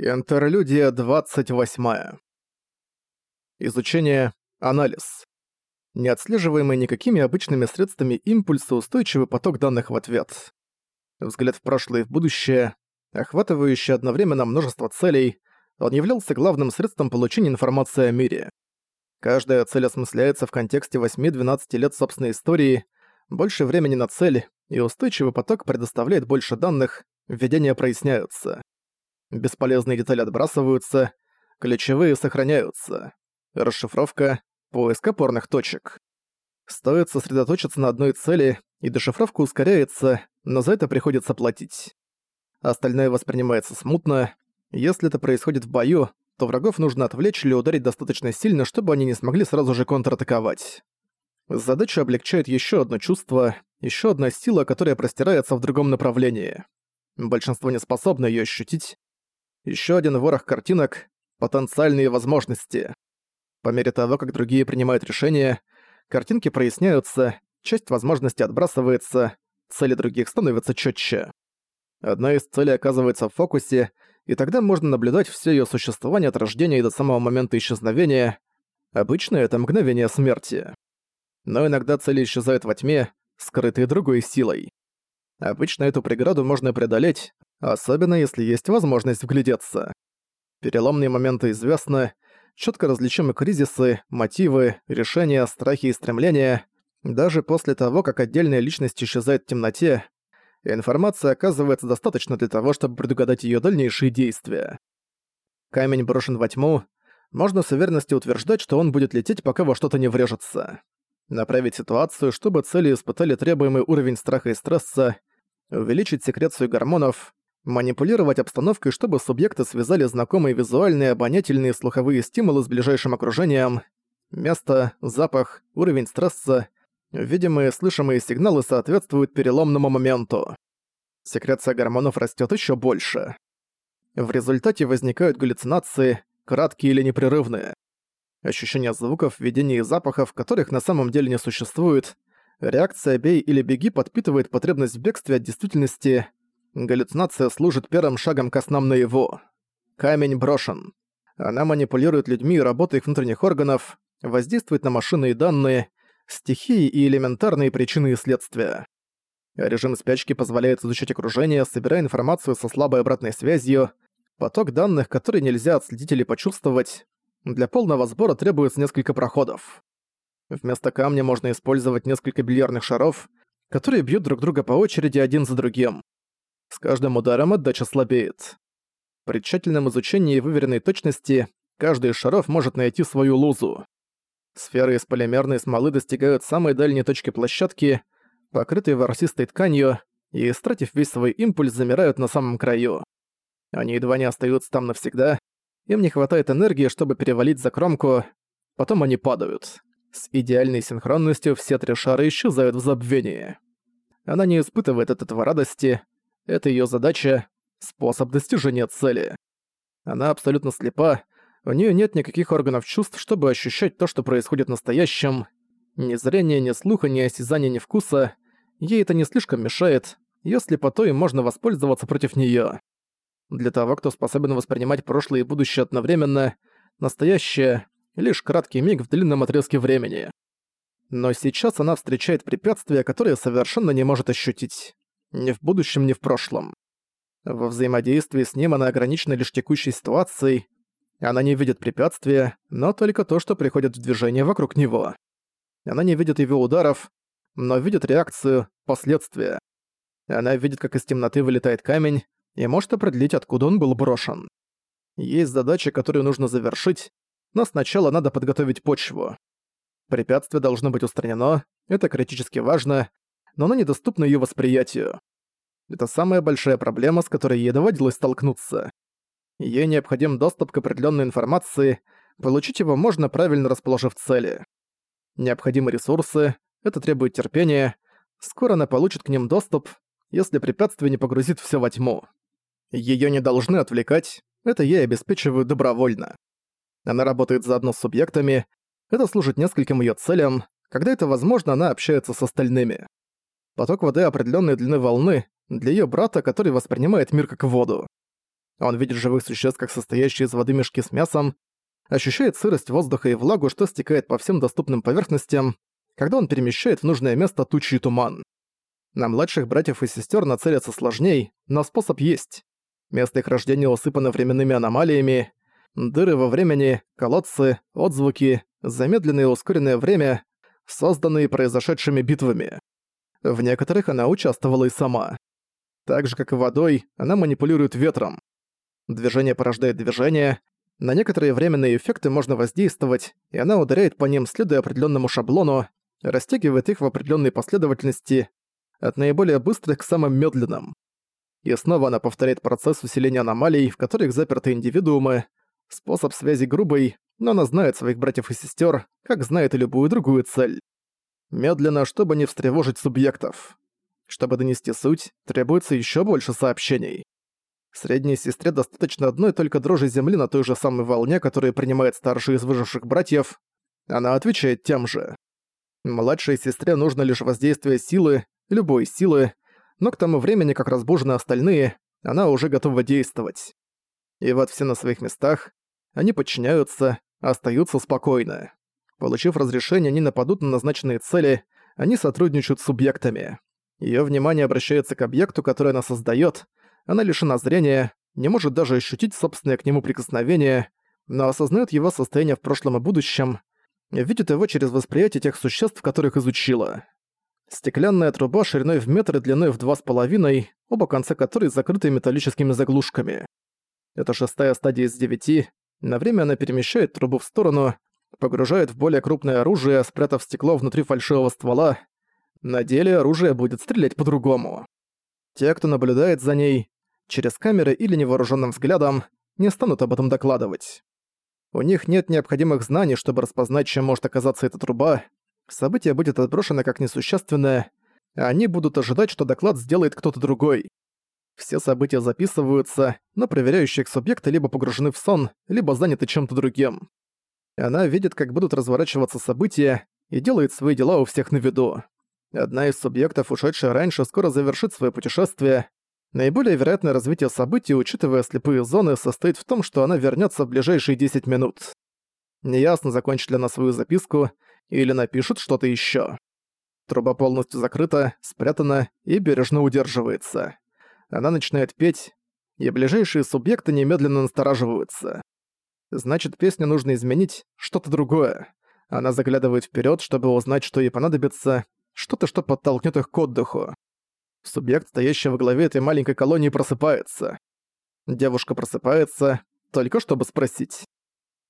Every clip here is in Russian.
Интерлюдия 28. Изучение, анализ. Неотслеживаемый никакими обычными средствами импульса устойчивый поток данных в ответ. Взгляд в прошлое и в будущее, охватывающий одновременно множество целей, он являлся главным средством получения информации о мире. Каждая цель осмысляется в контексте 8-12 лет собственной истории, больше времени на цель, и устойчивый поток предоставляет больше данных, введения проясняются. Бесполезные детали отбрасываются, ключевые сохраняются. Расшифровка, поиск опорных точек. Стоит сосредоточиться на одной цели, и дешифровка ускоряется, но за это приходится платить. Остальное воспринимается смутно. Если это происходит в бою, то врагов нужно отвлечь или ударить достаточно сильно, чтобы они не смогли сразу же контратаковать. Задачу облегчает еще одно чувство, еще одна сила, которая простирается в другом направлении. Большинство не способно ее ощутить, еще один ворох картинок — потенциальные возможности. По мере того, как другие принимают решения, картинки проясняются, часть возможностей отбрасывается, цели других становятся четче. Одна из целей оказывается в фокусе, и тогда можно наблюдать все ее существование от рождения и до самого момента исчезновения. Обычно это мгновение смерти. Но иногда цели исчезают во тьме, скрытые другой силой. Обычно эту преграду можно преодолеть, особенно если есть возможность вглядеться. Переломные моменты известны, четко различимы кризисы, мотивы, решения, страхи и стремления. Даже после того, как отдельная личность исчезает в темноте, информация оказывается достаточно для того, чтобы предугадать ее дальнейшие действия. Камень брошен во тьму, можно с уверенностью утверждать, что он будет лететь, пока во что-то не врежется. Направить ситуацию, чтобы цели испытали требуемый уровень страха и стресса, увеличить секрецию гормонов, манипулировать обстановкой, чтобы субъекты связали знакомые визуальные, обонятельные, слуховые стимулы с ближайшим окружением, место, запах, уровень стресса, видимые слышимые сигналы соответствуют переломному моменту. Секреция гормонов растет еще больше. В результате возникают галлюцинации, краткие или непрерывные. Ощущение звуков, видений и запахов, которых на самом деле не существует, реакция «бей или беги» подпитывает потребность в бегстве от действительности, Галлюцинация служит первым шагом ко снам наяву. Камень брошен. Она манипулирует людьми и работой их внутренних органов, воздействует на машины и данные, стихии и элементарные причины и следствия. Режим спячки позволяет изучать окружение, собирая информацию со слабой обратной связью, поток данных, которые нельзя отследить или почувствовать. Для полного сбора требуется несколько проходов. Вместо камня можно использовать несколько бильярдных шаров, которые бьют друг друга по очереди один за другим. С каждым ударом отдача слабеет. При тщательном изучении и выверенной точности каждый из шаров может найти свою лузу. Сферы из полимерной смолы достигают самой дальней точки площадки, покрытой ворсистой тканью, и, истратив весь свой импульс, замирают на самом краю. Они едва не остаются там навсегда, им не хватает энергии, чтобы перевалить за кромку, потом они падают. С идеальной синхронностью все три шара исчезают в забвении. Она не испытывает от этого радости, это ее задача — способ достижения цели. Она абсолютно слепа, у нее нет никаких органов чувств, чтобы ощущать то, что происходит в настоящем. Ни зрения, ни слуха, ни осязания, ни вкуса. Ей это не слишком мешает, её слепотой можно воспользоваться против неё. Для того, кто способен воспринимать прошлое и будущее одновременно, настоящее — лишь краткий миг в длинном отрезке времени. Но сейчас она встречает препятствия, которые совершенно не может ощутить. Ни в будущем, ни в прошлом. Во взаимодействии с ним она ограничена лишь текущей ситуацией. Она не видит препятствия, но только то, что приходит в движение вокруг него. Она не видит его ударов, но видит реакцию, последствия. Она видит, как из темноты вылетает камень, и может определить, откуда он был брошен. Есть задача, которую нужно завершить, но сначала надо подготовить почву. Препятствие должно быть устранено, это критически важно, но оно недоступно ее восприятию. Это самая большая проблема, с которой ей доводилось столкнуться. Ей необходим доступ к определенной информации, получить его можно, правильно расположив цели. Необходимы ресурсы, это требует терпения, скоро она получит к ним доступ, если препятствие не погрузит все во тьму. Ее не должны отвлекать, это ей обеспечивают добровольно. Она работает заодно с субъектами, это служит нескольким ее целям, когда это возможно, она общается с остальными. Поток воды определенной длины волны для ее брата, который воспринимает мир как воду. Он видит живых существ как состоящие из воды мешки с мясом, ощущает сырость воздуха и влагу, что стекает по всем доступным поверхностям, когда он перемещает в нужное место тучи и туман. На младших братьев и сестер нацелиться сложней, но способ есть. Место их рождения усыпано временными аномалиями, дыры во времени, колодцы, отзвуки, замедленное и ускоренное время, созданные произошедшими битвами. В некоторых она участвовала и сама. Так же, как и водой, она манипулирует ветром. Движение порождает движение, на некоторые временные эффекты можно воздействовать, и она ударяет по ним, следуя определенному шаблону, растягивает их в определенной последовательности, от наиболее быстрых к самым медленным. И снова она повторяет процесс усиления аномалий, в которых заперты индивидуумы. Способ связи грубый, но она знает своих братьев и сестер, как знает и любую другую цель. Медленно, чтобы не встревожить субъектов. Чтобы донести суть, требуется еще больше сообщений. Средней сестре достаточно одной только дрожи земли на той же самой волне, которую принимает старший из выживших братьев. Она отвечает тем же. Младшей сестре нужно лишь воздействие силы, любой силы, но к тому времени, как разбужены остальные, она уже готова действовать. И вот все на своих местах, они подчиняются, остаются спокойны. Получив разрешение, они нападут на назначенные цели, они сотрудничают с субъектами. Её внимание обращается к объекту, который она создаёт, она лишена зрения, не может даже ощутить собственное к нему прикосновение, но осознаёт его состояние в прошлом и будущем, видит его через восприятие тех существ, которых изучила. Стеклянная труба шириной в метр и длиной в два с половиной, оба конца которой закрыты металлическими заглушками. Это шестая стадия из девяти. На время она перемещает трубу в сторону, погружает в более крупное оружие, спрятав стекло внутри фальшивого ствола. На деле оружие будет стрелять по-другому. Те, кто наблюдает за ней, через камеры или невооруженным взглядом, не станут об этом докладывать. У них нет необходимых знаний, чтобы распознать, чем может оказаться эта труба, событие будет отброшено как несущественное, а они будут ожидать, что доклад сделает кто-то другой. Все события записываются, но проверяющие субъекты либо погружены в сон, либо заняты чем-то другим. Она видит, как будут разворачиваться события, и делает свои дела у всех на виду. Одна из субъектов, ушедшая раньше, скоро завершит свое путешествие. Наиболее вероятное развитие событий, учитывая слепые зоны, состоит в том, что она вернется в ближайшие 10 минут. Неясно, закончит ли она свою записку, или напишут что-то еще. Труба полностью закрыта, спрятана и бережно удерживается. Она начинает петь, и ближайшие субъекты немедленно настораживаются. Значит, песню нужно изменить, что-то другое. Она заглядывает вперед, чтобы узнать, что ей понадобится, что-то, что подтолкнет их к отдыху. Субъект, стоящий во главе этой маленькой колонии, просыпается. Девушка просыпается, только чтобы спросить.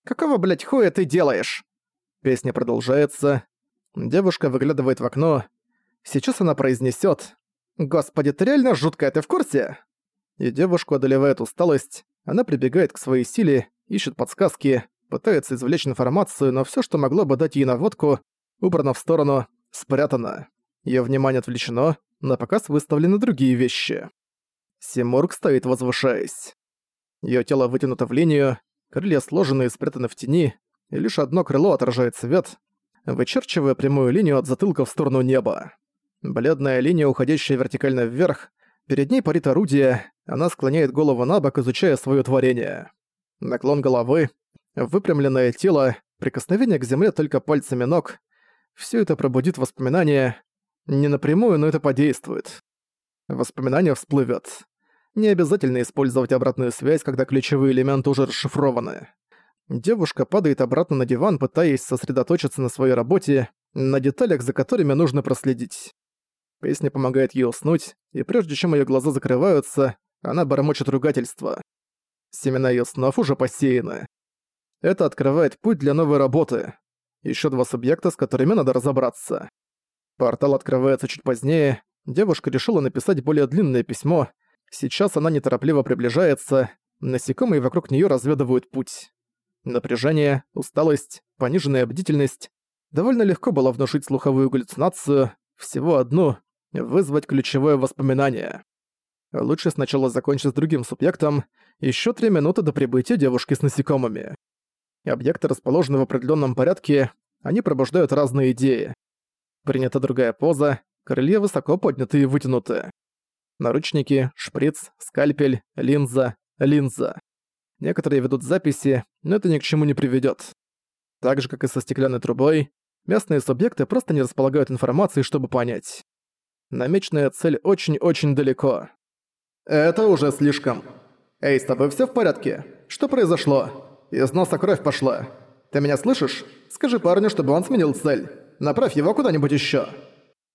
«Какого, блядь, хуя ты делаешь?» Песня продолжается. Девушка выглядывает в окно. Сейчас она произнесет: «Господи, ты реально жуткая, ты в курсе?» И девушку одолевает усталость. Она прибегает к своей силе, ищет подсказки, пытается извлечь информацию, но все, что могло бы дать ей наводку, убрано в сторону, спрятано. Ее внимание отвлечено, на показ выставлены другие вещи. Симург стоит возвышаясь. Ее тело вытянуто в линию, крылья сложены и спрятаны в тени, и лишь одно крыло отражает свет, вычерчивая прямую линию от затылка в сторону неба. Бледная линия, уходящая вертикально вверх, перед ней парит орудие, она склоняет голову на бок, изучая свое творение. Наклон головы, выпрямленное тело, прикосновение к земле только пальцами ног — все это пробудит воспоминания. Не напрямую, но это подействует. Воспоминания всплывет. Не обязательно использовать обратную связь, когда ключевые элементы уже расшифрованы. Девушка падает обратно на диван, пытаясь сосредоточиться на своей работе, на деталях, за которыми нужно проследить. Песня помогает ей уснуть, и прежде чем ее глаза закрываются, она бормочет ругательство. Семена ее снов уже посеяны. Это открывает путь для новой работы. Еще два субъекта, с которыми надо разобраться. Портал открывается чуть позднее. Девушка решила написать более длинное письмо. Сейчас она неторопливо приближается. Насекомые вокруг нее разведывают путь. Напряжение, усталость, пониженная бдительность. Довольно легко было внушить слуховую галлюцинацию, всего одну, вызвать ключевое воспоминание. Лучше сначала закончить с другим субъектом, еще три минуты до прибытия девушки с насекомыми. Объекты расположены в определенном порядке, они пробуждают разные идеи. Принята другая поза, крылья высоко подняты и вытянуты. Наручники, шприц, скальпель, линза, линза. Некоторые ведут записи, но это ни к чему не приведет. Так же, как и со стеклянной трубой, местные субъекты просто не располагают информацией, чтобы понять. Намеченная цель очень-очень далеко. «Это уже слишком. Эй, с тобой всё в порядке? Что произошло? Из носа кровь пошла. Ты меня слышишь? Скажи парню, чтобы он сменил цель. Направь его куда-нибудь ещё».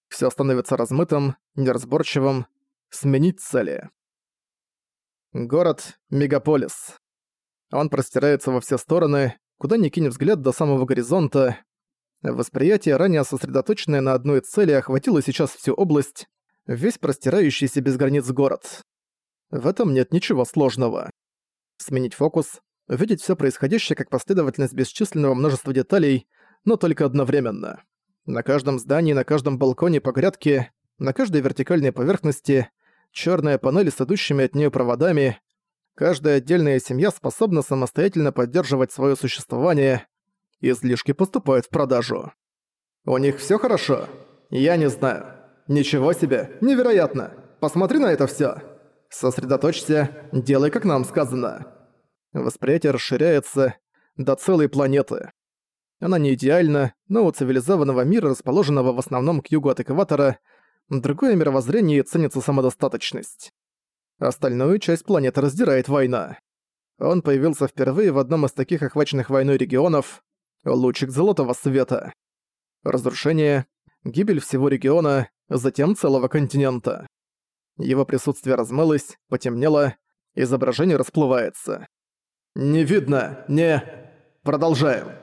Всё становится размытым, неразборчивым. Сменить цели. Город – мегаполис. Он простирается во все стороны, куда ни кинь взгляд до самого горизонта. Восприятие, ранее сосредоточенное на одной цели, охватило сейчас всю область, весь простирающийся без границ город. В этом нет ничего сложного. Сменить фокус, увидеть все происходящее как последовательность бесчисленного множества деталей, но только одновременно. На каждом здании, на каждом балконе по грядке, на каждой вертикальной поверхности, черная панель с идущими от нее проводами, каждая отдельная семья способна самостоятельно поддерживать свое существование, излишки поступают в продажу. У них все хорошо? Я не знаю. Ничего себе, невероятно. Посмотри на это все. Сосредоточься, делай, как нам сказано. Восприятие расширяется до целой планеты. Она не идеальна, но у цивилизованного мира, расположенного в основном к югу от экватора, другое мировоззрение ценится самодостаточность. Остальную часть планеты раздирает война. Он появился впервые в одном из таких охваченных войной регионов – лучик золотого света. Разрушение, гибель всего региона, затем целого континента. Его присутствие размылось, потемнело, изображение расплывается. «Не видно! Не... Продолжаем!»